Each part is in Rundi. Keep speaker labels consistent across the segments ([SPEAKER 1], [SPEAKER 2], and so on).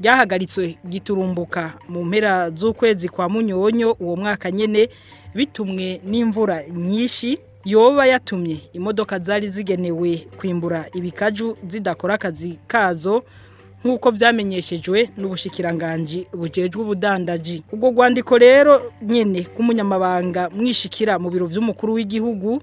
[SPEAKER 1] ryahagaritswe giturumbuka mu mpera z'ukwezi kwa munyonyo uwo mwaka nyine bitumwe n'imvura nyinshi yoba yatumye imodoka zari zigenewe kwimbura ibikaju zidakora akazi kazo nk'uko byamenyeshejwe n'ubushyikiranganji bujejwe ubudandaji ubwo rwandiko rero nyine k’umunyamabanga mwishikira mu biro by'umukuru w'igihugu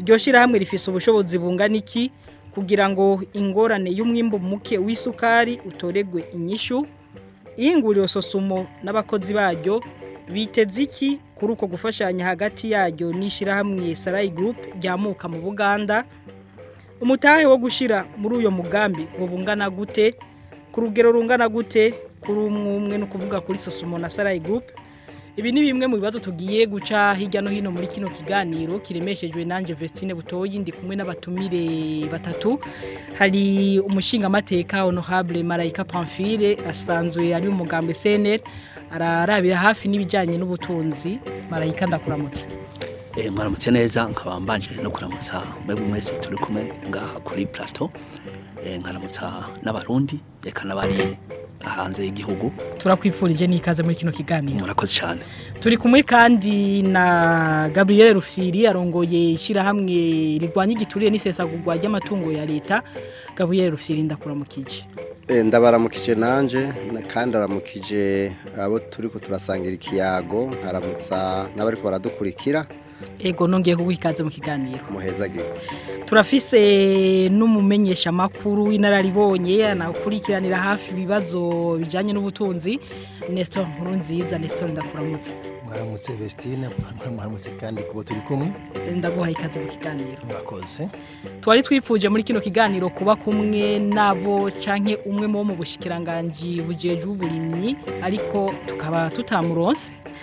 [SPEAKER 1] iryo shyirahamwe rifise ubushobozi bungana iki kugira ngo ingorane y'umwimbo muke w'isukari utoregwe inyishu ihinguriro sosumo n'abakozi baryo biteze iki kuri uko gufashanya hagati yaryo n'ishyirahamwe sarayi gurupe ryamuka mu buganda umutahe wo gushyira muri uyu mugambi ngo bungana gute ku rugero rungana gute kuri umwe umwe ni ukuvuga kuri sosumo na sarayi gurupe ibi ni bimwe mu bibazo tugiye guca hirya no hino muri kino kiganiro kiremeshejwe nanjye vestine butoyi ndi kumwe n'abatumire batatu hari umushingamateka honorable marayika pamfire asanzwe ari umugambi seneri ararabira hafi n'ibijyanye n'ubutunzi marayika ndakuramutse
[SPEAKER 2] eh, mwaramutse neza nkaba mbanje no kuramutsa mwebwe mwese turi kumwe ngaha kuri plato eh, nkaramutsa n'abarundi reka n'abari hanze y'igihugu
[SPEAKER 1] turakwifurije n'ikaze muri kino kiganiro
[SPEAKER 2] murakoze cyane
[SPEAKER 1] turi kumwe kandi na gaburiyeri rufiri arongoye ishyirahamwe rirwanya igituriye n'isesagurwa ry'amatungo ya leta gaburiyeri rufiri ndakuramukije eh,
[SPEAKER 3] ndabaramukije nanje kandi aramukije abo turi ko turasangira ikiyago nkaramutsa n'abari ko
[SPEAKER 1] ego nongeye kuguha mu kiganiro turafise n'umumenyesha makuru w'inararibonye anakurikiranira hafi ibibazo bijyanye n'ubutunzi nestor nkuru nziza nestor ndakuramutse
[SPEAKER 4] mwaramutse vestine mwaramutse kandi kuba turi kumwe
[SPEAKER 1] ndaguha ikaze mu kiganiro
[SPEAKER 4] murakoze
[SPEAKER 1] twari twifuje muri kino kiganiro kuba kumwe nabo canke umwe mu mu bushyikiranganji bujejwe uburimyi ariko tukaba tutamuronse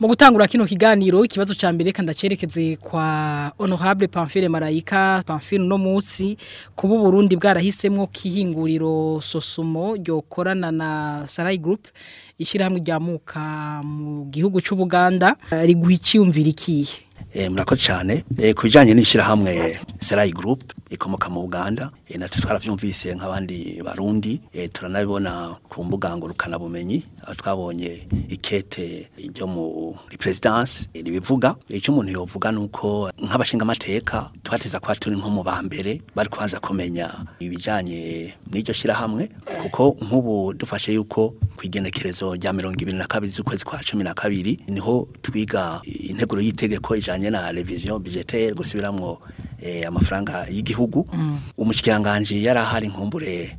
[SPEAKER 1] mu gutangura kino kiganiro ikibazo cya mbere reka ndacerekeze kwa honorable pamphile marayika pamphile no munsi kuba Burundi bwarahisemo kihinguriro sosumo ryokorana na sarayi gurupe ishyirahamwe ryamuka mu gihugu cy'ubuganda riguha icyiyumvira ikihe
[SPEAKER 2] Eh, murakoze cyane eh, ku bijyanye n'ishyirahamwe serayi gurupe ikomoka mu buganda eh, natwe twarabyumvise nk'abandi barundi turanabibona ku mbuga ngurukanabumenyi aho twabonye ikete ryo muri perezidansi ribivuga icyo umuntu yavuga ni uko nk'abashingamateka twateza kuba turi nko mu ba mbere bari kubanza kumenya ibijyanye n'iryo shyirahamwe kuko nk'ubu dufashe yuko ku igenekerezo rya mirongo ibiri na kabiri z'ukwezi kwa cumi na kabiri niho twiga integuro y'itegeko ije bijanye na revision budgetaire gusubiramwo eh, amafaranga y'igihugu mm. umushyikiranganje yari ahari inkumbure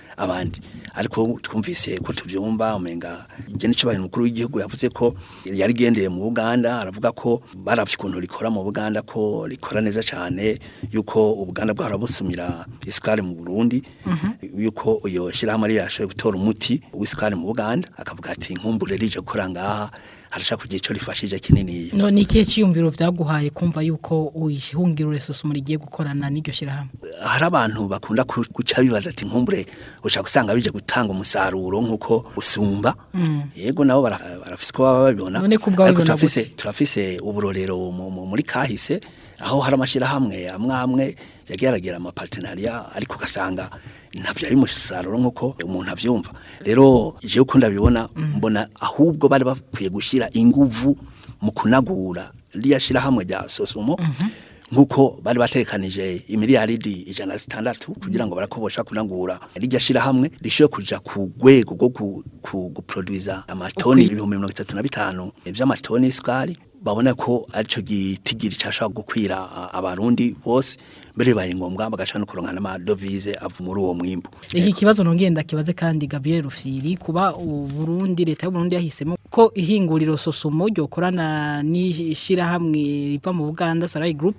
[SPEAKER 2] abandi ariko twumvise ko tubyumva umenga igihe mukuru w'igihugu yavuze ko yari igendeye mu buganda aravuga ko barabye ukuntu rikora mu buganda ko rikora neza cyane yuko ubuganda bwarabusumira isukari mu burundi mhm. yuko iyo shyirahamwe yashoboye gutora umuti w'isukari mu buganda akavuga ati nkumbure rije gukora ngaha arashaka kugira icyo rifashije kinini
[SPEAKER 1] none ikihe cyiyumviro byaguhaye kumva yuko uyihungiro resusumura igiye gukorana n'iryo shyirahamwe
[SPEAKER 2] hari abantu bakunda guca bibaza ati nkumbure ushaka usanga bije gutanga umusaruro nk'uko usumba mm. yego nabo barafise ko baba babibona ariko turafise uburorero muri kahise aho hari amashyirahamwe amwe amwe yagiye amapatenariya ariko ugasanga ntabyara umusaruro nk'uko umuntu abyumva rero jewe uko ndabibona mm. mbona ahubwo bari bakwiye gushyira ingufu mu kunagura ririya shyirahamwe rya sosumo mhm. nk'uko bari batekanije imiliyaridi ijana zitandatu kugira ngo barakobosha kunagura rijya shyirahamwe rishoye kuja ku rwego rwo guproduza amatoni ibihumbi mirongo itatu na bitanu by'amatoni y'isukari babona ko aricyo gitigiri cyashobora gukwira abarundi bose mbere bibaye ngombwa bagaca no kuronka n'amadovize ava muri uwo mwimbu
[SPEAKER 1] iki kibazo nongeye ndakibaze kandi Gabriel Rufiri kuba Burundi leta y'u Burundi yahisemo ko ihinguriro sosomo ryo korana riva mu Buganda Sarai Group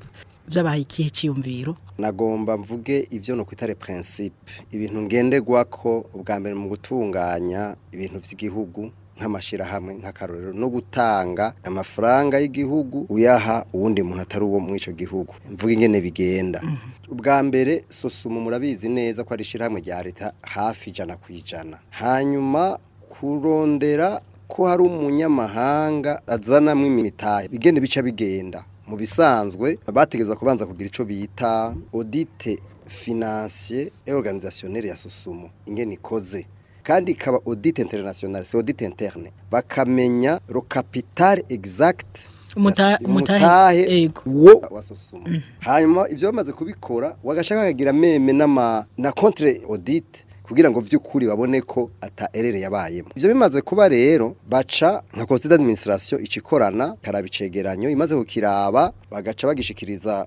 [SPEAKER 1] byabaye ikihe cyiyumviro
[SPEAKER 3] nagomba mvuge ibyo no kwitare principe ibintu ngendegwa ko ubwa mbere mu gutunganya ibintu by'igihugu nk'amashyirahamwe nk'akarorero no gutanga amafaranga y'igihugu uyaha uwundi muntu atari uwo muri icyo gihugu mvuga ingene bigenda mhm. ubwa mbere sosumu murabizi neza ko ari ishyirahamwe rya leta hafi ijana ku ijana hanyuma kurondera ko hari umunyamahanga azanamo imitahe bigende bica bigenda mu bisanzwe bategereza kubanza kugira icyo bita odite finansiye e organizasiyoneri ya sosumu ingene ikoze kandi ikaba audit international c'est audit interne bakamenya ro capital exact
[SPEAKER 1] umutahe
[SPEAKER 3] wo mm-hmm. wasosuma hanyuma ibyo bamaze kubikora wagashaka kakagira meme n'ama na contre audit kugira ngo by’ukuri babone ko ata erere yabayemo ibyo bimaze kuba rero baca nka conseil d'administration ikikorana karabicegeranyo imaze kukiraba bagaca bagishikiriza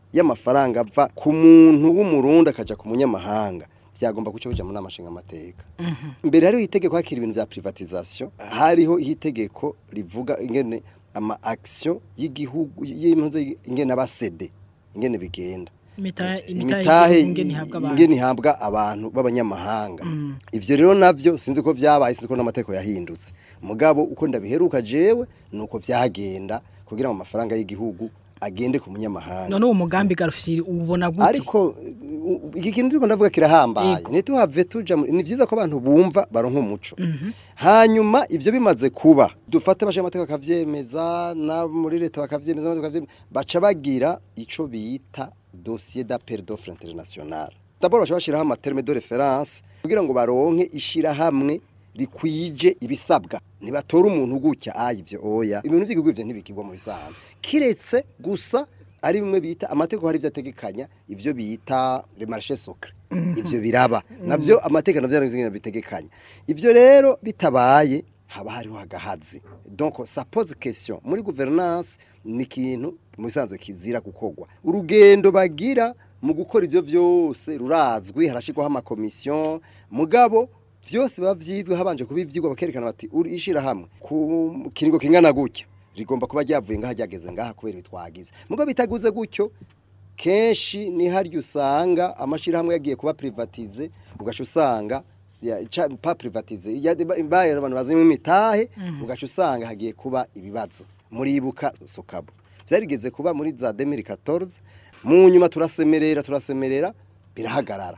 [SPEAKER 3] y'amafaranga ava ku muntu w'umurundi akajya ku munyamahanga byagomba guca bijya mu nama nshingamateka mhm. mbere hariho itegeko hakiri ibintu bya privatization hariho itegeko rivuga ingene ama action y'igihugu y'impunzi ingene abasede ingene bigenda
[SPEAKER 1] imitahe
[SPEAKER 3] eh,
[SPEAKER 1] ingene ihabwa abantu
[SPEAKER 3] b'abanyamahanga mm. ibyo rero nabyo sinzi ko byabaye sinzi ko n'amategeko yahindutse mugabo uko ndabiheruka jewe ni uko byagenda kugira ngo amafaranga y'igihugu agende ku munyamahanga
[SPEAKER 1] none uwo mugambi eh. garufiri ubona gute
[SPEAKER 3] ariko iki kintu turiko ndavuga kirahambaye ntituhave tuja ni byiza ko abantu bumva baronka umuco mhm. hanyuma ibyo bimaze kuba dufate abashinga amategeko akavyemeza na muri leta bakavyemeza baca bagira ico bita dossier d'appel d'offre international d'abord baca bashiraho amaterme de référence kugira ngo baronke ishirahamwe rikwije ibisabwa nibatora umuntu gutya ayi oya ibintu by'igihugu ivyo ntibikigwa mu bisanzwe kiretse gusa ari bimwe bita amategeko hari byategekanya ivyo bita remarche socre ivyo biraba navyo amategeko navyo bitegekanya ivyo rero bitabaye haba hariho agahazi donc ça pose question muri gouvernance ni ikintu mu bisanzwe kizira gukorwa urugendo bagira mu gukora ivyo vyose rurazwi harashikwaho amakomisiyo mugabo byose biba byizwe habanje kuba bakerekana bati uri ishyirahamwe ku kiringo kingana gutya rigomba kuba ryavuye ngaha ryageze ngaha kubera bitwagize mugo bitaguze gutyo kenshi ni harya usanga amashyirahamwe yagiye kuba privatize ugaca usanga pa privatize imbaye abantu bazimo imitahe mhm. ugaca usanga hagiye kuba ibibazo muribuka sokabo byarigeze kuba muri za 2014 mu nyuma turasemerera turasemerera birahagarara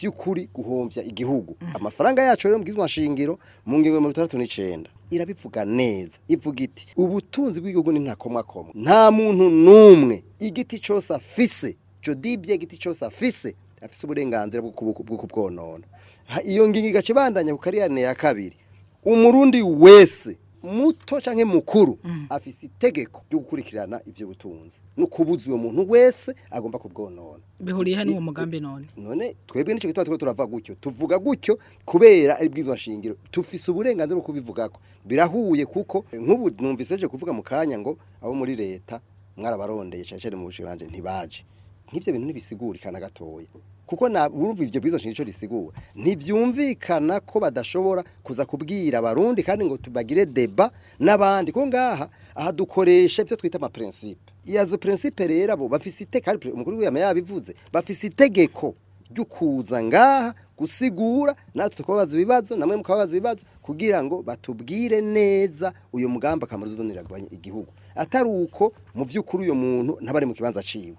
[SPEAKER 3] vy'ukuri guhombya igihugu mm. amafaranga yacu rero mbwizwa nshingiro mu ngingo ya 39 irabivuga neza ivuga iti ubutunzi bw'igihugu ni ntakomakoma nta muntu n'umwe igiti cyose afise cyo dibye igiti cyose afise afise uburenganzira bwo kubwonona iyo ngingo igacibandanya ku kariyane ya kabiri umurundi wese muto cyangwa mukuru mm. afise itegeko ryo gukurikirana ibyo butunzi no kubuza uwo muntu wese agomba kubwonona
[SPEAKER 1] bihuriyeho n'uwo mugambi none
[SPEAKER 3] none twebwe n'icyo gituma turava gutyo tuvuga gutyo kubera ari bwizwa shingiro tufise uburenganzira bwo kubivuga ko birahuye kuko nk'ubu numvise kuvuga mu kanya ngo abo muri leta mwarabarondeye cyane cyane mu bushiranje ntibaje nk'ibyo bintu ntibisigurikana gatoya kuko urumva ibyo bwizo nshinga risigura ntibyumvikana ko badashobora kuza kubwira abarundi kandi ngo tubagire deba n'abandi ko ngaha ahadukoresha ibyo twita amapurinsipe iyo azo purinsipe rero abo bafise itegeko umukuru w'iyama yabivuze bafise itegeko ryo ngaha gusigura natwe tukababaza ibibazo namwe mukababaza ibibazo kugira ngo batubwire neza uyu mugamba akamaro uzanira igihugu atari uko mu by'ukuri uyo muntu ntabari mu kibanza
[SPEAKER 4] aciwe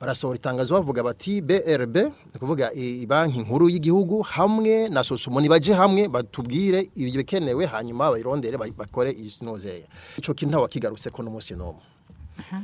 [SPEAKER 4] barasohora itangazo bavuga bati BRB ni kuvuga banki nkuru y'igihugu hamwe na sosomoni baje hamwe batubwire ibyo bikenewe hanyuma bayirondere bakore izinozeye ico kintu wakigarutse ko n'umunsi n'umwe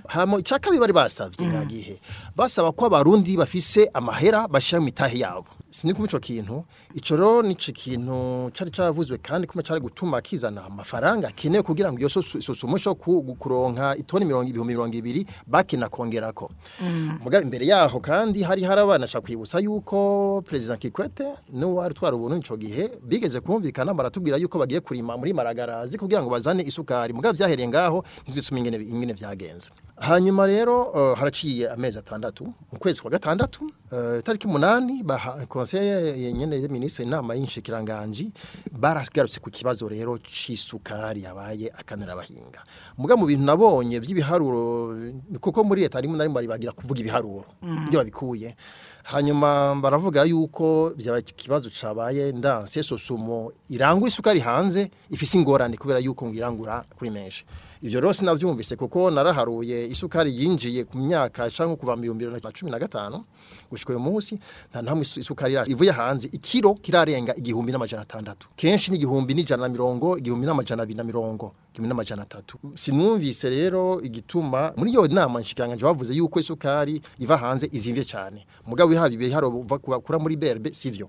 [SPEAKER 4] hamo icaka bari basavye mhm. ngagihe basaba ko abarundi bafise amahera bashira mu itahe yabo sinikuba ico kintu ico rero ni ikintu cari cavuzwe kandi kuma cari gutuma kizana amafaranga akenewe kugira ngo iyo sosumusho kuronka itoni mirongo ibihumbi mirongo ibiri bakina kongerako mm. mugabe imbere yaho kandi hari harabana cha kwibutsa yuko president Kikwete n'uwo ari twara ubuntu ico gihe bigeze kumvikana baratubwira yuko bagiye kurima muri maragarazi kugira ngo bazane isukari mugabe vyahereye ngaho ntizisume ingene ingene vyagenze hanyuma rero eh, haraciye amezi atandatu mu kwezi kwa gatandatu eh, Tariki umunani konseye nyine ya minisitiri inama y'inshikiranganji baragarutse ku kibazo rero cy'isukari yabaye akanira abahinga muga mu bintu nabonye by'ibiharuro kuko muri leta rimwe na rimwe bagira kuvuga ibiharuro mm. ibyo babikuye hanyuma baravuga yuko byaba ikibazo cyabaye ndanse sosumo irangwa isukari hanze ifise ingorane kubera yuko ngo irangura kuri menshi ibyo rwose nabyumvise kuko naraharuye isukari yinjiye ku myaka cyangwa kuva mu bihumbi bibiri na cumi na gatanu gushyika uyu munsi nta nta isukari ivuye hanze ikiro kirarenga igihumbi n'amajana atandatu kenshi ni igihumbi n'ijana na mirongo igihumbi n'amajana abiri na mirongo igihumbi n'amajana atatu sinumvise rero igituma muri iyo nama nshikiranganji bavuze yuko isukari iva hanze izimbye cyane mugabo haba ibihe haro bakura muri berbe sivyo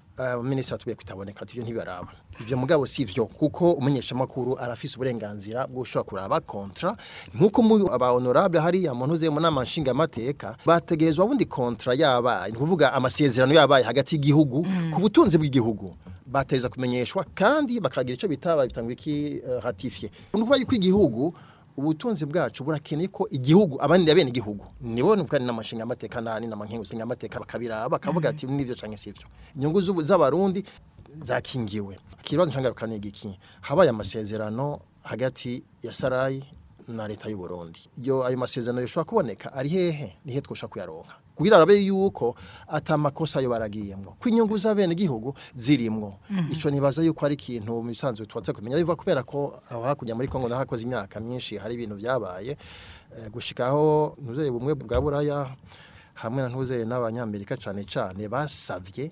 [SPEAKER 4] um, minisitiri atubwiye kutaboneka tujye ntibaraba ibyo mugabo si byo kuko umenyeshamakuru arafise uburenganzira bwo gushobora kuraba kontra nk'uko aba honorable hariya muntu uze mu nama nshingamateka bategerezwa bundi kontra yabaye ni kuvuga amasezerano yabaye hagati y'igihugu mm. ku butunzi bw'igihugu bateza kumenyeshwa kandi bakagira icyo bitaba bitanga iki eh, ratifiye ni ukuvuga yuko igihugu ubutunzi bwacu burakeneye ko igihugu abandi bene igihugu nibo nubwo ari n'amashinga amateka n'ani n'amankengu nshinga amateka bakabiraba bakavuga mm. ati n'ibyo cyangwa si byo inyungu z'abarundi zakingiwe ikibazo nshangarukana igiki habaye amasezerano hagati ya sarayi na leta y'u Burundi iyo ayo masezerano yashobora kuboneka ari hehe nihe twosha kuyaronka kugira arabe yuko atamakosa ayo baragiyemwo kwinyungu za bene gihugu zirimwo mhm. ico nibaza yuko ari ikintu mu bisanzwe twaze kumenya biva kubera ko aho hakurya muri Kongo nahakoze imyaka myinshi hari ibintu byabaye eh, gushikaho ntuzeye bumwe bwa buraya hamwe na ntuzeye n'abanyamerika cyane cyane basavye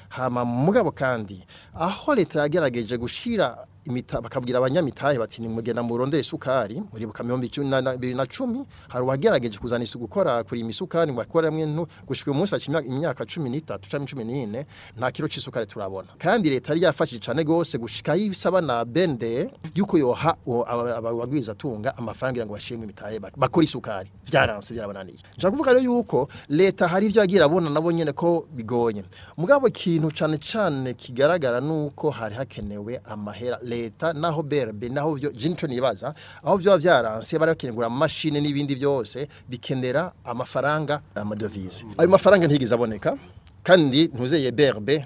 [SPEAKER 4] hama mugabo kandi aho leta yagerageje gushyira bakabwira abanyamitahe bati nimugenda murondere isukari muri buka bukamyo 2010 hari wagerageje kuzana isuku gukora kuri imisukari bakora mwintu gushika umunsi akimya imyaka 13 cumi 14 nta kiro cyisukari turabona kandi leta yari yafashije cyane gose gushika yisaba na bende yuko yoha abagwiza tunga amafaranga ngo bashimwe imitahe bakora isukari byaranse byarabananiye nshaka kuvuga rero yuko leta hari ibyo yagira abona nabo nyene ko bigoye mugabo ikintu cyane cyane kigaragara uko hari hakenewe amahera leta naho berbe naho byinshi nibaza aho byaba byaranse bari bakingura n'ibindi byose bikenera amafaranga amadovize ayo mafaranga ntigeze aboneka kandi ntuzeye berbe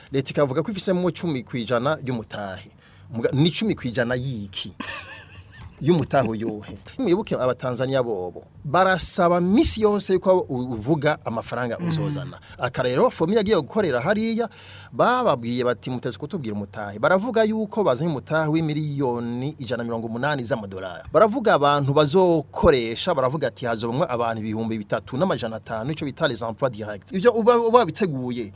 [SPEAKER 4] leta ikavuga ko ifisemo icumi ku ijana y'umutahe ni icumi ku ijana y'iki y'umutahe uyohe muyoboke abatanzaniya bobo barasaba minsi yose ko uvuga amafaranga mm. uzozana aka rero fomi yagiye gukorera hariya bababwiye bati muteze kutubwira umutahe baravuga yuko bazanye umutahe w'imiliyoni ijana na mirongo umunani z'amadolari baravuga abantu bazokoresha baravuga ati hazobamwa abantu ibihumbi bitatu n'amajana atanu icyo bita les emplois ibyo uba biteguye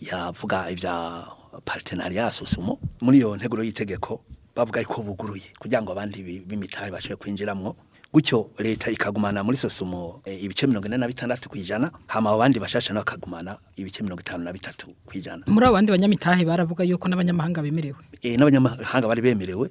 [SPEAKER 2] yavuga ibya partenariat sosumo muri iyo nteguro y'itegeko bavuga ko buguruye kugira ngo abandi b'imitahe bashe kwinjiramwo gutyo leta ikagumana muri sosumo e, eh, ibice 46 kwijana hama abandi bashasha nakagumana ibice 53 kwijana
[SPEAKER 1] muri abandi banyamitahe baravuga yuko n'abanyamahanga bemerewe
[SPEAKER 2] eh, n'abanyamahanga bari bemerewe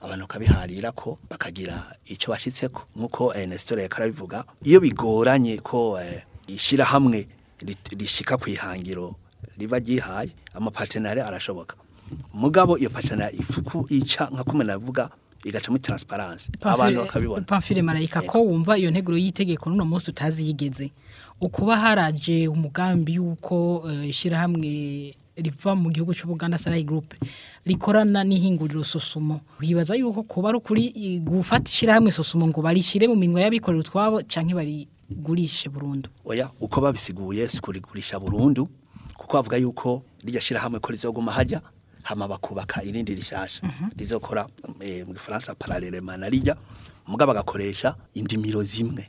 [SPEAKER 2] abantu bakabiharira ko bakagira icyo bashyitseko nk'uko eh, Nestor yakarabivuga iyo bigoranye ko eh, ishyirahamwe rishyika ku ihangiro riba ryihaye amapatenari arashoboka mugabo iyo patenari ica nka kumwe navuga igacamo taransiparanse abantu bakabibona
[SPEAKER 1] pamfire marayika eh. ko wumva iyo nteguro y'itegeko n'uno munsi utazi yigeze ukuba haraje umugambi y'uko eh, ishyirahamwe riva mu gihugu cy'ubuganda sarayi gurupe rikorana n'ihinguriro sosumo wibaza yuko kuba ari ukuri eh, gufata ishyirahamwe sosumo ngo barishyire mu minwa y'abikorera utwabo cyangwa bari gurishe burundu
[SPEAKER 2] oya uko babisiguye si kurigurisha burundu kuko bavuga yuko rijya shyirahamwe ko guma hajya hama bakubaka irindi rishasha mhm. rizokora eh, mu gifaransa pararerema na rijya muga bagakoresha indimiro zimwe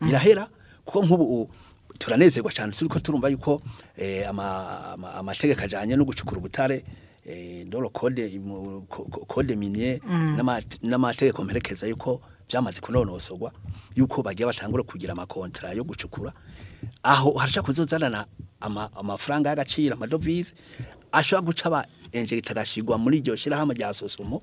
[SPEAKER 1] mm.
[SPEAKER 2] birahera kuko nk'ubu turanezerwa cyane turi ko turumva yuko eh, amategeko ajyanye no gucukura ubutare eh, ndoro kode minye mm. n'amategeko mperekeza yuko byamaze kunonosorwa yuko bagiye batangura kugira amakontara yo gucukura aho harashobora kuzozanana amafaranga y'agaciro amadovize ashobora guca aba enjerita agashigwa muri iryo shyirahamwe rya sosomo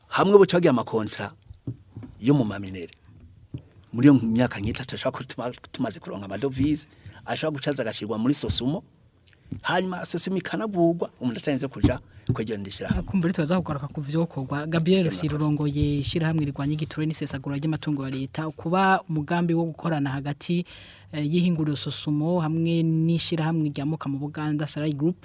[SPEAKER 2] hamwe buca bagira amakontra yo mu maminere muri iyo myaka nk'itatu ashobora kuba tumaze kuronka amadovize ashobora gucaza agashyirwa muri sosumo hanyuma sosumo ikanagurwa umuntu atarinze kujya kwegerandishyira hamwe
[SPEAKER 1] kumbura tuza kugaruka ku byo Gabriel Rushyirurongoye ishyirahamwe rirwanya igiturire n'isesagura ry'amatungo ya leta kuba umugambi wo gukorana hagati eh, y'ihinguriro sosumo hamwe n'ishyirahamwe rya mu Buganda Sarai Group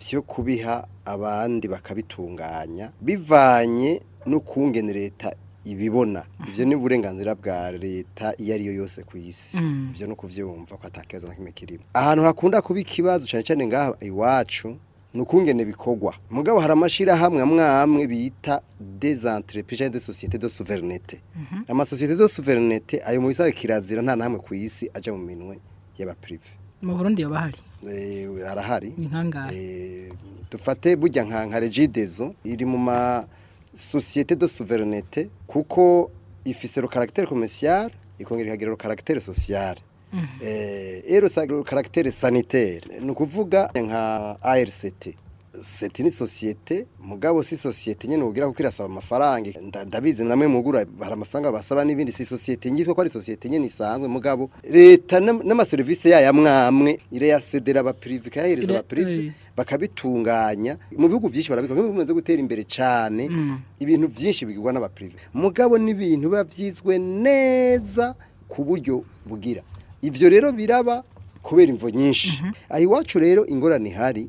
[SPEAKER 3] byo mm. kubiha abandi bakabitunganya bivanye n'ukungene leta ibibona mm. ibyo ni uburenganzira bwa leta iyo ari yo yose ku isi mm. ibyo no kubyumva ko atakibazo na kimwe kirimo ahantu hakunda kuba ikibazo cyane cyane ngaha iwacu ni ukungene bikorwa mugabo hari amashyirahamwe amwe amwe bita desanterepije de sosiyete de suverinete mhm. amasosiyete de suverinete ayo mu bisaba kirazira nta n'amwe ku isi ajya mu minwe y'abapirive
[SPEAKER 1] mu burundi yaba hari
[SPEAKER 3] harahari dufate bujya nka regidezo iri mu ma masosiyete de suverinete kuko ifise ro karagiteri komesiyare ikongera ikagira ro karagiteri sosiyare Eh, eh, ero sagro caractère sanitaire ni ukuvuga nka ARCT seti ni sosiyete mugabo si sosiyete nyene ugira kuko irasaba amafaranga ndabizi namwe mugura hari amafaranga basaba n'ibindi si sosiyete ngitwa ko ari sosiyete nyene isanzwe mugabo leta n'amaserivisi yayo amwamwe ire yasedera aba privé kayahereza aba privé bakabitunganya mu bihugu byinshi barabikora nk'uko gutera imbere cyane mm. ibintu byinshi bigirwa n'aba privé mugabo n'ibintu biba byizwe neza ku buryo bugira ibyo rero biraba kubera imvo nyinshi mhm. aha iwacu rero ingorane ihari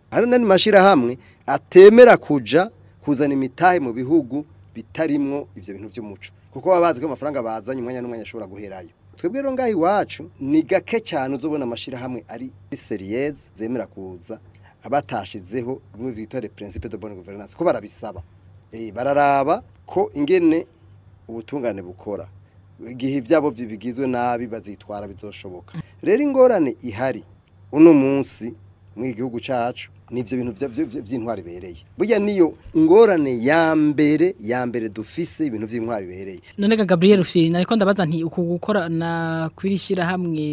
[SPEAKER 3] hari n'andi mashyirahamwe atemera kujya kuzana imitahe mu bihugu bitarimwo ibyo bintu by'umuco kuko baba bazi ko amafaranga bazanye umwanya n'umwanya ashobora guherayo twebwe rero ngaho iwacu ni gake cyane uzobona amashyirahamwe ari seriyeze zemera kuza abatashyizeho bimwe bita repurensipe de bonne guverinance ko barabisaba eh, bararaba ko ingene ubutungane bukora igihe ibyabo bigizwe nabi bazitwara bizoshoboka rero ingorane ihari uno munsi mu gihugu cyacu nibyo bintu by'intwari bihereye burya niyo ngorane ya mbere ya mbere dufise ibintu by'intwari bihereye
[SPEAKER 1] none ga Gabriel Fiyeri nariko ndabaza nti uko gukorana kwirishira hamwe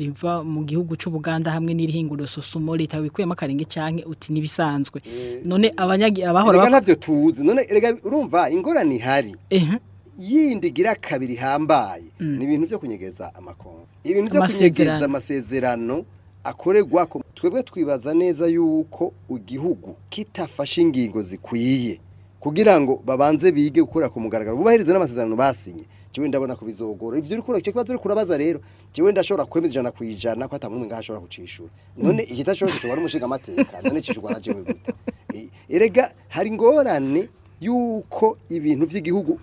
[SPEAKER 1] riva mu gihugu cy'u Buganda hamwe n'irihinguro sosumo leta wikuyemo akarenge cyanke uti nibisanzwe eh. none abanyagi abahora reka
[SPEAKER 3] navyo tuzi none reka urumva ingorane ihari
[SPEAKER 1] ehe
[SPEAKER 3] yindi kabiri hambaye mm. ni ibintu byo kunyegeza amakongo ibintu byo kunyegeza amasezerano akoregwa ko twebwe twibaza neza yuko igihugu kitafashe ingingo zikwiye kugira ngo babanze bige gukora ku mugaragaro bubahiriza n'amasezerano basinye jewe ndabona ko bizogora ivyo uri kurakira kibazo uri kurabaza rero jewe ndashobora kwemeza ijana ku ijana ko atamwe ngaha ashobora gucishura none ikitashobora cyo wari umushinga amateka none cishurwa na jewe gute erega hari ngorane yuko ibintu by'igihugu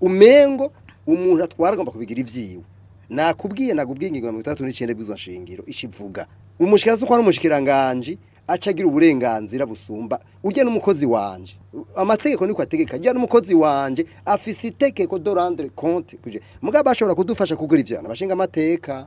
[SPEAKER 3] umengo umuntu atwara agomba kubigira ivyiwe nakubwiye nakubwiye ingingo ya 39 bw'izo nshingiro ishivuga umushyikiranganji uko ari umushyikiranganji acagira uburenganzira busumba urya n'umukozi wanjye amategeko niko ategeka urya n'umukozi wanjye afise itegeko do randire konti mugabo ashobora kudufasha kugura ibyana abashinga amateka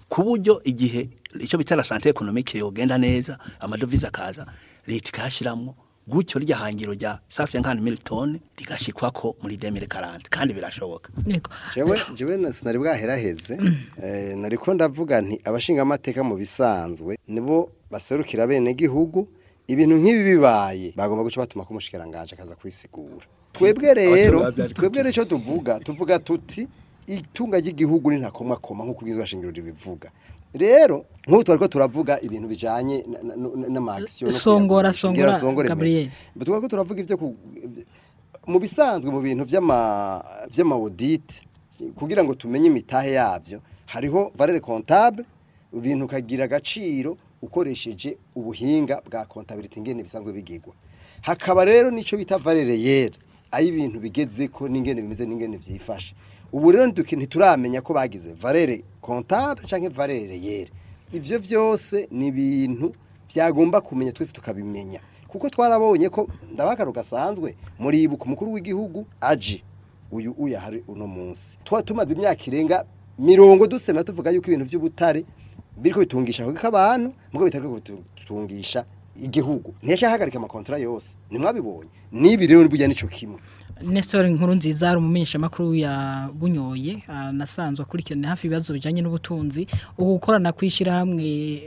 [SPEAKER 2] ku buryo igihe icyo bita la santé économique yogenda neza amadovize akaza leta ikashiramwo gutyo rya hangiro rya sase nkana milton rigashikwa ko muri 2040 kandi birashoboka
[SPEAKER 3] jewe jewe sinari bwahera heze eh ndavuga nti abashinga amateka mu bisanzwe nibo baserukira bene gihugu ibintu nk'ibi bibaye bagomba guca batuma ko umushikiranganje akaza kwisigura twebwe rero twebwe rero icyo tuvuga tuvuga tuti itunga ry'igihugu ni ntakomakoma nk'uko ubwiza shingiro ribivuga rero nk'ubu tuba turavuga ibintu bijyanye n'amagisiyo
[SPEAKER 1] songora songora
[SPEAKER 3] gaburiyeri tuba turavuga ibyo mu bisanzwe mu bintu by'amawodite kugira ngo tumenye imitahe yabyo hariho valere comptable ibintu kagira agaciro ukoresheje ubuhinga bwa kontabiriti ingene bisanzwe bigigwa hakaba rero n'icyo bita valere yera aho ibintu bigeze ko n'ingene bimeze n'ingene byifashe ubu rero ntituramenya ko bagize valere kontara cyangwa valere yera ibyo byose ni ibintu byagomba kumenya twese tukabimenya kuko twarabonye ko ndabaga ndabakaruka muri ibuka umukuru w'igihugu aji uyu uya hari uno munsi twa tumaze imyaka irenga mirongo dusema tuvuga yuko ibintu by'ubutare biri bitungisha kuko abantu nubwo bitari kubitungisha igihugu ntiyashahagarika amakontara yose nimwabibonye n'ibi rero burya n'icyo kimwe
[SPEAKER 1] Nestor inkuru nziza ari umumenyesha makuru ya bunyoye ah, nasanzwe akurikirana hafi ibibazo bijanye n'ubutunzi ugukorana kwishyira hamwe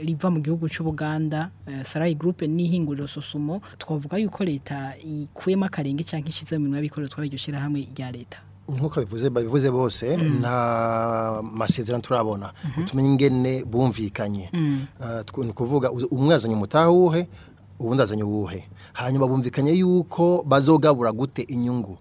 [SPEAKER 1] riva mu gihugu cy’u Buganda eh, Sarai Group n'ihinguriro Sosumo twavuga yuko leta ikuyema akarenge cyangwa ishize mu bikorwa twabigishyira hamwe rya leta
[SPEAKER 4] nk'uko bivuze bose mm. na masezerano turabona utumenye mm-hmm. ingene bumvikanye mm. eh, ni ukuvuga umwe yazanye umutahuhe ubundi azanye uwuhe hanyuma bumvikanye yuko bazogabura gute inyungu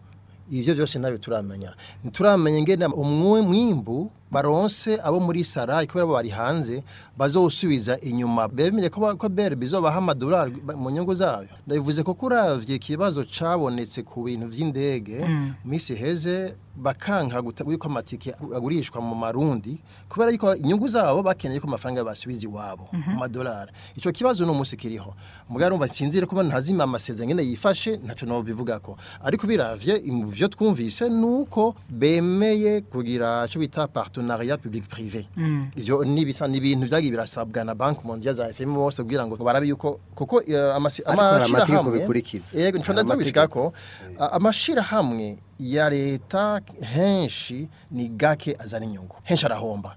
[SPEAKER 4] ibyo byose ntabyo turamenya ntituramenya ingene umwe mwimbu baronse abo muri sarayi kubera bari hanze bazowusubiza inyuma bemenye ko berbe izobaha amadolari mu nyungu zayo ndabivuze ko kuravye ikibazo cabonetse ku bintu vy'indege mm. mu minsi iheze bakanka yuko amatike agurishwa mu marundi kubera yuko inyungu zabo bakeneye ko amafaranga basubiza iwabo mu mhm. madolari icyo kibazo ni umunsi kiriho mugari rumva nsinzire kuba ntazima amasezerano nyine yifashe ntacyo nabo bivuga ko ariko biravye mu byo twumvise nuko bemeye kugira cyo bita partenariat public privé mm. ivyo ni bisa ni ibintu byagiye birasabwa na bank mondiale za FM bose kugira ngo barabe yuko koko eh,
[SPEAKER 3] amashira
[SPEAKER 4] yego
[SPEAKER 3] nicyo
[SPEAKER 4] ndabishikako amashira hamwe ya leta henshi ni gake azana inyungu henshi arahomba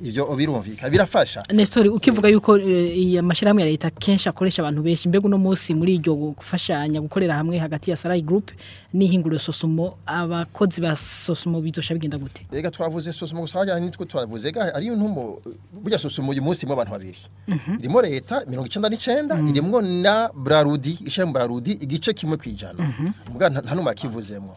[SPEAKER 4] ibyo birumvikana birafasha
[SPEAKER 1] Nestor ukivuga yuko eh, iyi amashyirahamwe ya leta kenshi akoresha abantu benshi mbega uno munsi muri iryo gufashanya gukorera hamwe hagati ya Sarai Group n'ihinguriro Sosumo abakozi ba Sosumo bizosha bigenda gute
[SPEAKER 4] Bega twavuze Sosumo gusahajya nitwe twavuze ga ari intumo burya Sosumo uyu munsi mu abantu babiri mhm. irimo leta 99 mhm. irimo na Brarudi ishembe Brarudi igice kimwe kwijana muga
[SPEAKER 5] mhm. ntanuma kivuzemo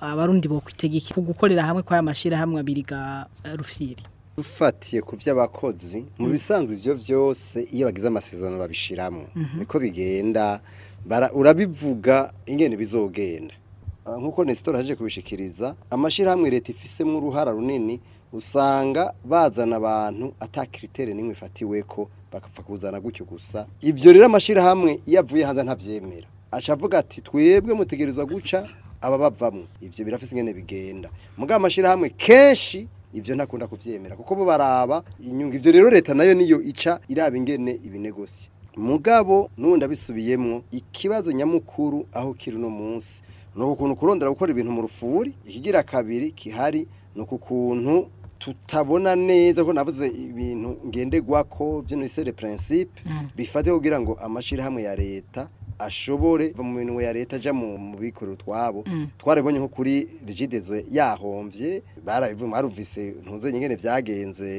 [SPEAKER 5] abarundi
[SPEAKER 1] bokwitega iki gukorera hamwe kwa mashyirahamwe abiri ga rufiri
[SPEAKER 3] dufatiye ku by'abakozi mu mm. bisanzwe ibyo byose iyo bagize amasezerano babishiramo mhm. niko bigenda urabivuga ingene bizogenda ah, nk'uko nesitora yaje kubishikiriza amashyirahamwe leta ifisemo uruhara runini usanga bazana abantu atakiritere n'imwe ifatiwe ko bakapfa kuzana gutyo gusa ibyo rero amashyirahamwe iyo avuye hanze ntabyemera avuga ati twebwe mutegerezwa guca ababavamo ibyo birafise ingene bigenda mugabo amashyirahamwe kenshi ivyo ntakunda kuvyemera kuko bo baraba inyungu ivyo rero leta nayo niyo ica iraba ingene ibinegosi mugabo nubundi bisubiyemo ikibazo nyamukuru aho kiri no munsi nuko ukuntu kurondera gukora ibintu mu rufuri ikigira kabiri kihari nuko ukuntu tutabona neza ko navuze ibintu ngendegwa ngenderwako by'uniseere principe mm. bifate kugira ngo amashirahamwe ya leta ashobore mu minwe ya leta aja mu bikuru twabo mm. twarabonye nko kuri rigidezo yahomvye barabivuma baruvise ntuze nyingene vyagenze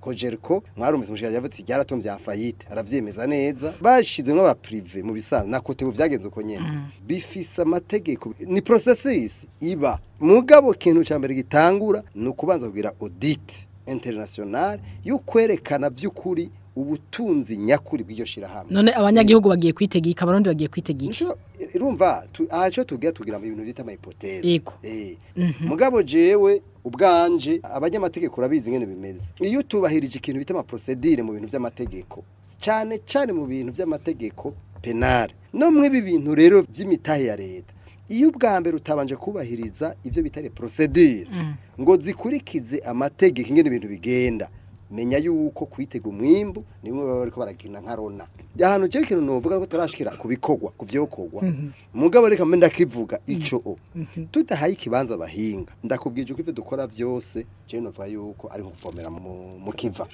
[SPEAKER 3] kojerko mwarumvise mushikira yavuze ryaratomvye afayite aravyemeza neza bashizemwe aba prive mu bisanzwe nakote mu vyagenze uko nyene mm. bifise amategeko ni processus iba mugabo kintu cyambere gitangura no kubanza kugira audit international yo kwerekana by'ukuri ubutunzi nyakuri bw'iryo shirahamwe
[SPEAKER 1] none abanyagihugu bagiye kwitegeka abarundi bagiye
[SPEAKER 3] kwitegeka irumva ahaco tugira tugira ibintu bita amahipoteze
[SPEAKER 1] yego
[SPEAKER 3] eh. mhm. mugabo jewe ubwanje abanyamategeko urabizi ngene bimeze iyo tubahirije ikintu bita ama procedure mu bintu by'amategeko cyane cyane mu bintu by'amategeko penal no mwe bibintu rero by'imitahe ya leta iyo ubwa mbere utabanje kubahiriza ibyo bitare procedure mm. ngo zikurikize amategeko ingene ibintu bigenda menya yuko kwitega umwimbu ni bimwe baba bariko baragina nka rona ahantu je kintu novuga ko turashikira kubikogwa kuvyokorwa mhm. mugabo reka mbe ndakivuga ico o mhm. mhm. tudahaye ikibanza bahinga ndakubwije uko ivyo dukora byose. je novuga yuko ari nkuvomera mu kiva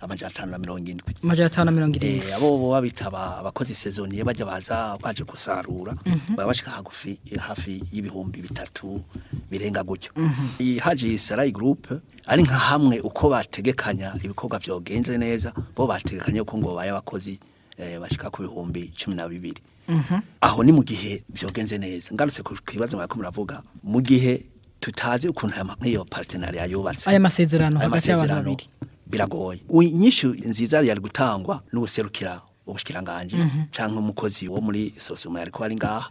[SPEAKER 2] amajana atanu na mirongo indwi amajana
[SPEAKER 1] na mirongo irindwi
[SPEAKER 2] eh, abo bo babitaba abakozi sezoniye bajya baza baje gusarura mhm. baba bashika hagufi eh, hafi y'ibihumbi bitatu birenga gutyo iyi mhm. haji sarayi gurupe ari nka hamwe uko bategekanya ibikorwa byogenze neza bo bategekanya ko ngo babaye abakozi eh, bashika ku bihumbi cumi na bibiri mhm. aho ni mu gihe byogenze neza ngarutse ku kibazo mwako muravuga mu gihe tutazi ukuntu aya nk'iyo partenariya yubatse
[SPEAKER 1] aya masezerano hagati y'abantu babiri
[SPEAKER 2] biragoye inyishu nziza yari gutangwa n'ubuserukira ubushikiranganje mhm. cyangwa umukozi wo muri sosoma yari kuba ari ngaha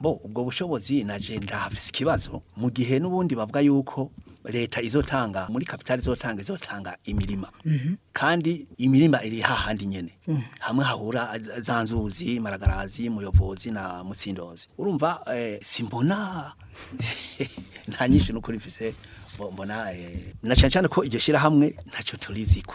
[SPEAKER 2] bo ubwo bushobozi na jenda hafise ikibazo mu gihe n'ubundi bavuga yuko leta izotanga muri kapitali zotanga izotanga imirima mhm. kandi imirima iri hahandi nyene mhm. hamwe hahura za maragarazi muyobozi na mutsindozi urumva eh, simbona nta nyinshi n'ukuri mfise mbona eh, na cyane cyane ko iryo shyirahamwe ntacyo turiziko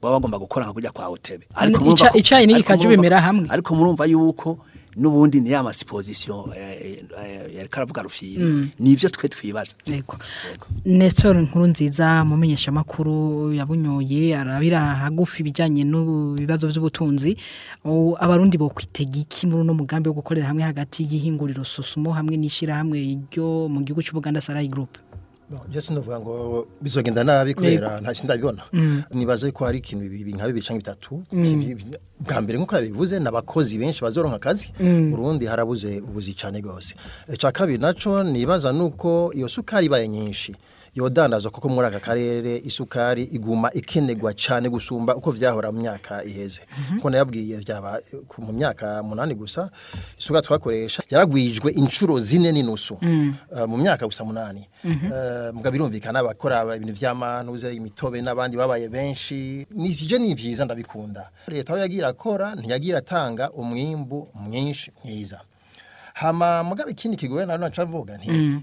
[SPEAKER 2] baba bagomba gukora nka kujya kwa
[SPEAKER 1] hoteli
[SPEAKER 2] icyayi n'ibikaju
[SPEAKER 1] bimera hamwe
[SPEAKER 2] ariko murumva yuko n'ubundi ni ya masipozisiyo eh, eh, eh, yari karavuga rufira
[SPEAKER 1] mm.
[SPEAKER 2] nibyo
[SPEAKER 1] twe twibaza nesitoro nkuru nziza mu menyeshamakuru yabunyoye arabira hagufi ibijyanye n'ibibazo by'ubutunzi abarundi bokwitega iki muri uno mugambi wo gukorera hamwe hagati y'ihinguriro susumo hamwe n'ishyirahamwe ryo mu gihugu cy'ubuganda sarayi
[SPEAKER 4] gurupe njye sinavuga ngo bizogenda nabi kubera ntacyo ndabibona mm. nibaze ko hari ikintu bibi nka bibiri cyangwa bitatu mm. bwa mbere nk'uko yabivuze ni abakozi benshi bazoronka akazi mm. urundi harabuze ubuzi cyane rwose icya kabiri nacyo nibaza ni uko iyo sukari ibaye nyinshi yodandaza kuko muri aka karere isukari iguma ikenegwa cyane gusumba uko vyahora mu myaka iheze kuko mhm. nayabwiye byaba mu myaka munani gusa isukari twakoresha yaragwijwe inshuro zine n'inusu mm. eh, mu myaka gusa munani mhm. eh, muga birumvikana abakora ibintu by'amantuze imitobe n'abandi babaye benshi nije ni byiza ndabikunda leta aho yagira akora ntiyagira atanga umwimbu mwinshi mwiza hama mugabe ikindi kigoye nari naca mvuga nti mm.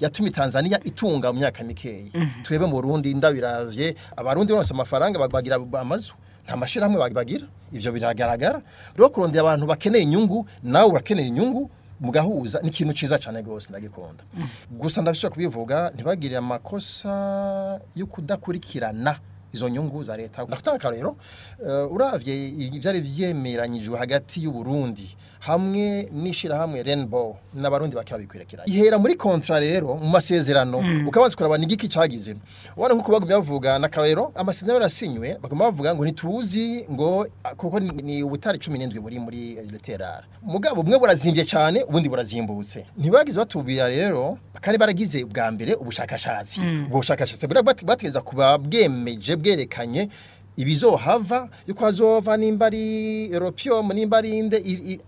[SPEAKER 4] yatumye Tanzania itunga mu myaka mikeya mhm. twebe mu Burundi ndabiravye abarundi bose amafaranga bagira amazu nta mashyirahamwe bagira ibyo biragaragara rero kurondera abantu bakeneye inyungu nawe urakeneye inyungu mugahuza ni ikintu cyiza cyane rwose ndagikunda mhm. gusa ndabishobora kubivuga ntibagire amakosa yo kudakurikirana izo nyungu za leta ndakutaka rero eh, urabye ibyari byemeranyijwe hagati y'u Burundi hamwe n'ishyirahamwe renbow n'abarundi bakabikwirakira ihera muri kontra rero mu masezerano mm. ukabanza kuraba nigiki cagize wana nko kubagumya bavuga na karero amasezerano yarasinywe baguma bavuga ngo ntituzi ngo kuko ni ubutari 17 buri muri literara eh, mugabo bumwe burazimbye cyane ubundi burazimbutse ntibagize batubira rero kandi baragize ubwa mbere ubushakashatsi mm. ubushakashatsi burabategeza kuba bwemeje bwerekanye ibizohava yuko hazova nimba ari eropiyomu nimba ari inde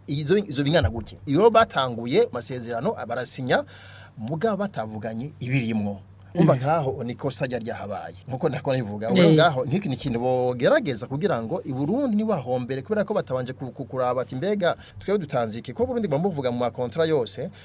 [SPEAKER 4] izo bingana gutya iyo batanguye amasezerano barasinya mugabo batavuganye ibirimwo umva nkaho ni kosa ryari ryahabaye nkuko nako
[SPEAKER 1] nabivuga
[SPEAKER 4] ubu ngaho nk'iki ni ikintu bogerageza kugira ngo i Burundi ntibahombere kubera ko batabanje kuraba bati mbega twebwe dutanzike ko Burundi bamuvuga mu makontra yose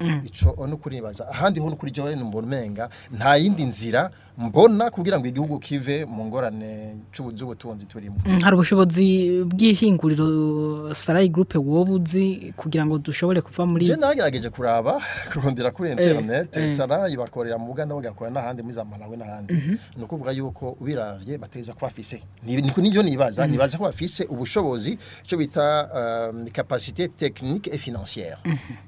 [SPEAKER 4] mm. icyo ni ukuri ahandi ho ni ukuri jya wenda umuntu nta yindi nzira mbona kugira ngo igihugu kive mu ngorane z'ubutunzi turimo
[SPEAKER 1] mm, hari ubushobozi bw'ihinguriro sarayi gurupe wobuzi kugira ngo dushobore kuva muri
[SPEAKER 4] njye nagerageje kuraba kurondera kuri eh, interinete
[SPEAKER 1] eh.
[SPEAKER 4] sarayi bakorera mu buganda bagakora n'ahandi muri za malawi n'ahandi mhm. ni ukuvuga yuko ubiravye bateza kuba afise nibyo nibaza mhm. nibaza ko bafise ubushobozi icyo bita kapasite eh, tekinike e finansiyere mhm.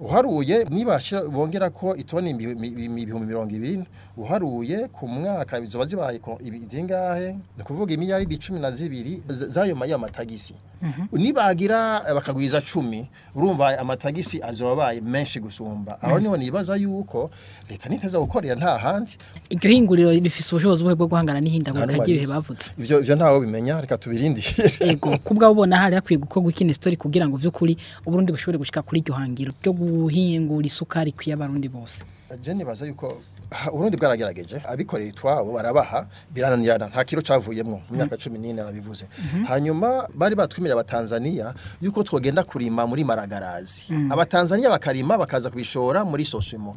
[SPEAKER 4] uharuye nibashira bongera ko itoni ibihumbi mirongo ibiri uharuye ku mwaka ziba zibaye zingahe ni ukuvuga imiliyaridi cumi na zibiri zayo mayi amatagisi mhm. nibagira eh, bakagwiza cumi urumva amatagisi abaye menshi gusumba aho mm. niho nibaza yuko leta niteza gukorera nta handi
[SPEAKER 1] iryo hinguriro rifite ubushobozi bwo guhangana n'ihindagurika ry'ibihe bavutse
[SPEAKER 4] ibyo ntawe bimenya reka tubirindire
[SPEAKER 1] yego kubwa ubona hari hakwiye gukorwa ikindi sitori kugira ngo by'ukuri uburundi bushobore gushyika kuri iryo hangiro ryo guhingura isukari ku y’abarundi bose
[SPEAKER 4] jeni baza yuko urundi bwaragerageje abikoreye itwabo barabaha birananirana nta kiro cavuyemo mu myaka mhm. cumi n'ine bivuze mhm. hanyuma bari batwimira abatanzaniya yuko twogenda kurima muri maragarazi mhm. abatanzaniya bakarima bakaza kubishora muri sosimo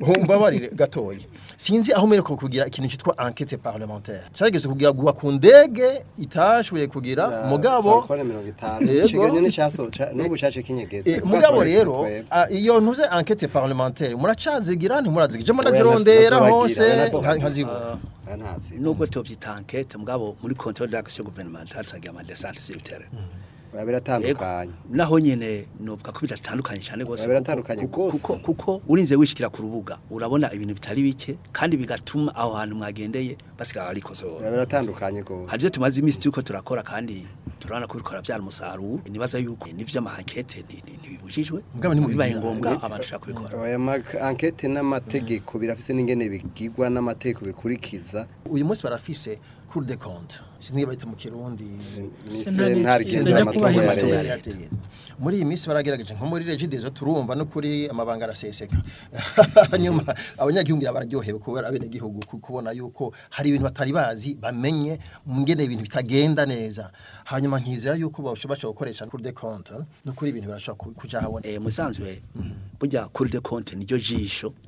[SPEAKER 4] umbabarire gatoya sinzi aho mere kugira ikintu cyitwa enquête parlementaire cyageze kugira guha ku ndege itashoboye kugira eh, mugabo mugabo rero ah, iyo ntuze enquête parlementaire muracazigira ntimurazigira je
[SPEAKER 3] murazirondera
[SPEAKER 4] hose nkazibura
[SPEAKER 3] ah,
[SPEAKER 2] nubwo tubyita ankete muri control d'action gouvernementale turagira ama descente
[SPEAKER 3] biratandukanye
[SPEAKER 2] naho nyine nuvuga ko bidatandukanye cyane
[SPEAKER 3] rwose
[SPEAKER 2] kuko urinze wishikira ku rubuga urabona ibintu bitari bike kandi bigatuma aho hantu mwagendeye basiga ari kosora
[SPEAKER 3] biratandukanye rwose
[SPEAKER 2] hari tumaze iminsi yuko turakora kandi turabona ko bikora byara umusaruro nibaza yuko n'ibyo amahakete ntibibujijwe bibaye ngombwa abantu bashaka kubikora
[SPEAKER 3] aya ankete n'amategeko birafise n'ingene bigirwa n'amategeko bikurikiza
[SPEAKER 4] uyu munsi barafise cour de compte sinige bayita mu kirundi muri iyi minsi baragerageje nko muri regidezo turumva no kuri amabanga araseseka nyuma abanyagihungira bararyohewe kubera abenegihugu kubona yuko hari ibintu batari bazi bamenye ngene ibintu bitagenda neza hanyuma nkizera yuko bashobora gukoresha cour de compte no kuri ibintu barashobora kuja habona
[SPEAKER 2] eh, musanzwe mm. burya cour de compte
[SPEAKER 4] niyo jisho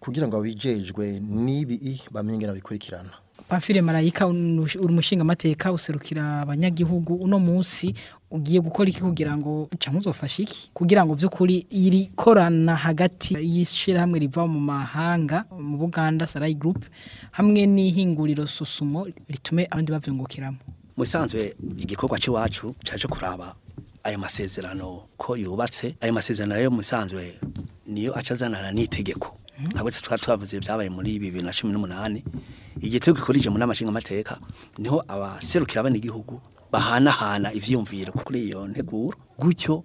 [SPEAKER 4] kugira
[SPEAKER 1] ngo
[SPEAKER 4] abijejwe n'ibi bamenye ingene babikurikirana
[SPEAKER 1] Pamphile Marayika uri umushingamateka userukira abanyagihugu uno munsi ugiye gukora iki kugira ngo canke uzofasha iki kugira ngo by’ukuri iri korana hagati y'ishirahamwe riva mu mahanga mu Buganda Sarai Group hamwe n'ihinguriro Susumo ritume abandi bavyungukiramo
[SPEAKER 2] musanzwe igikorwa cy'iwacu caje kuraba ayo masezerano ko yubatse ayo masezerano yo musanzwe niyo acazanana n'itegeko ntabwo twari twavuze byabaye muri bibiri na cumi n'umunani igihe turi gukoresha muri amashinga amateka niho abaserukira bane igihugu bahanahana ibyiyumviro kuri iyo nteguro gutyo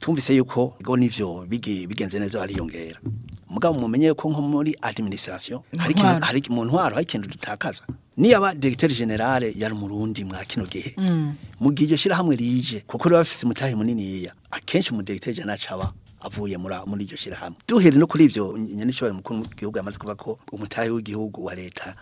[SPEAKER 2] tumvise yuko igo nivyo bigenze neza bariyongera mugabo mumenye ko nko muri administration hari ikintu hari mu ntwaro hari ikintu dutakaza niyaba directeur general yari umurundi mwa kino gihe mm. mu gihe iryo shirahamwe rije kuko riba bafise umutahe muniniya akenshi mu directeur general caba avuye muri muri iryo shirahamwe duhere no kuri ibyo nyene cyo mukuru gihugu yamaze kuba ko umutahe w'igihugu wa leta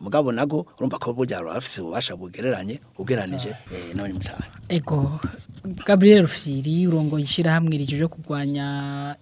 [SPEAKER 2] mugabo nago urumva ko burya rafise ububasha bugereranye ugeranije eh, n'abanyamutanga
[SPEAKER 1] ego Gabriel Rufiri urongoye ishyirahamwe rijeje kurwanya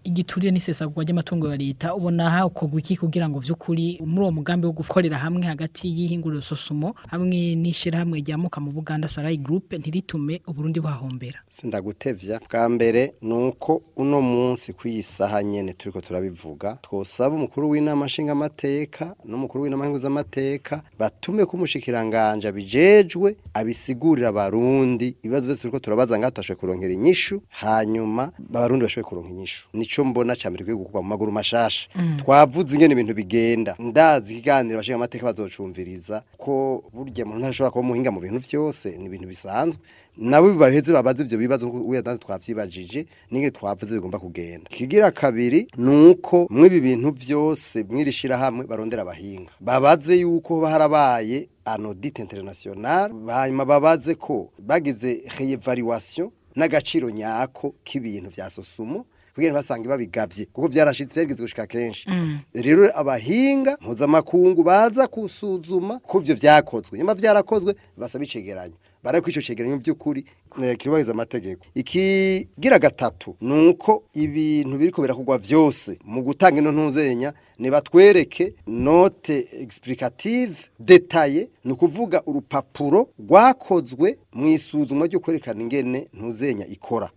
[SPEAKER 1] igiturire n'isesagurwa ry'amatungo ya leta ubona ha uko kugira ngo byukuri muri uwo mugambi wo gukorera hamwe hagati y'ihinguriro sosumo hamwe n'ishyirahamwe rya mu Buganda Sarai Group ntiritume uburundi bahombera
[SPEAKER 3] sindagutevya bwa mbere nuko uno munsi kwisaha nyene turiko turabivuga twosaba umukuru w'inama nshinga amateka n'umukuru w'inama nkuza kubaka batume ko umushikiranganje abijejwe abisigurira abarundi ibibazo byose turiko turabaza ngaho tutashoboye kurongera inyishu hanyuma abarundi bashoboye kuronka inyishu nico mbona camire kwiye gukorwa mu maguru mashasha mm. twavuze ingene ibintu bigenda ndazi ikiganiro bashinga amateka bazocumviriza ko burya umuntu ntashobora kuba muhinga mu bintu byose ni ibintu bisanzwe nabo baheze babaze ibyo bibazo we yatanze twavyibajije n'ingene twavuze bigomba kugenda kigira kabiri nuko mwibi bintu byose mwirishira hamwe barondera abahinga babaze yuko baharabaye anodit international hanyuma babaze ko bagize revaluation n'agaciro nyako k'ibintu vya sosumo kugira basanga babigabye kuko byarashitse byagizwe gushika kenshi mm. rero abahinga mpuzamakungu baza kusuzuma ko ivyo vyakozwe nyuma byarakozwe basabicegeranya barakwico cegeranyo by'ukuri eh, kirubahiriza amategeko ikigira gatatu nuko ibintu biriko kugwa byose mu gutanga ino ntuzenya nibatwereke note explicative detaye ni ukuvuga urupapuro rwakozwe mu isuzuma ryo kwerekana ingene ntuzenya ikora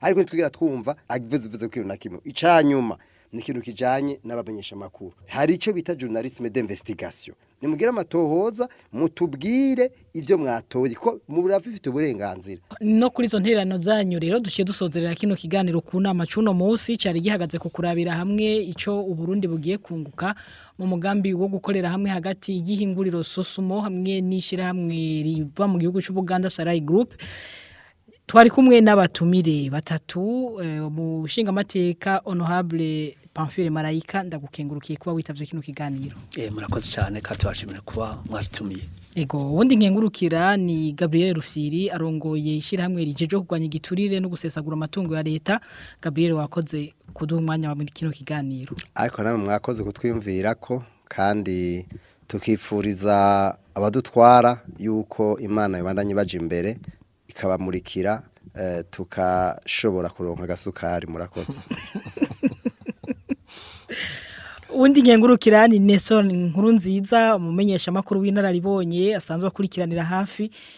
[SPEAKER 3] ariko ntitwigera twumva agivuze uvuze ko na kimwe icanyuma. ni ikintu kijyanye n'abamenyesha hari icyo bita journalisme d'investigation nimubwire amatohoza mutubwire ibyo mwatoye ko murabifite uburenganzira
[SPEAKER 1] no kuri izo nterano zanyu rero dushye dusozerera kino kiganiro ku nama c'uno munsi cari gihagaze ku kurabira hamwe ico uburundi bugiye kunguka mu mugambi wo gukorera hamwe hagati y'ihinguriro sosumo hamwe n'ishirahamwe riva mu gihugu c'ubuganda sarai group twari kumwe n'abatumire batatu eh, mu nshingamateka honorable Pamphile Marayika ndagukengurukiye kuba witavye kino kiganiro
[SPEAKER 2] eh murakoze cyane kandi kuba mwatumiye
[SPEAKER 1] Ego wundi nkengurukira ni Gabriel Rufyiri arongoye ishirahamwe rijeje kugwanya igiturire no gusesagura amatungo ya leta Gabriel wakoze kuduha umwanya wa kino kiganiro
[SPEAKER 3] ariko namwe mwakoze kutwimvira ko kandi tukifuriza abadutwara yuko imana ibandanye baje imbere ikabamurikira eh, tukashobora kuronka agasukari murakoze
[SPEAKER 1] undi ngengurukira ni Nelson nkuru nziza umumenyesha w'inararibonye asanzwe akurikiranira hafi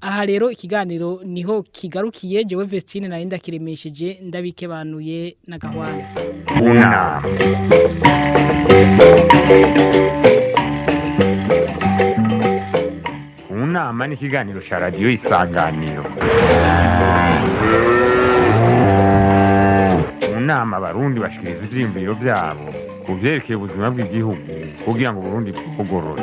[SPEAKER 1] aha rero ikiganiro niho kigarukiye jewe Vestine nari ndakiremesheje ndabikebanuye na gahwana
[SPEAKER 5] una unama ni ikiganiro cha radio isanganiro inama abarundi bashikiriza ivyiyumviro byabo ku byerekeye ubuzima bw'igihugu kugira ngo uburundi bugorore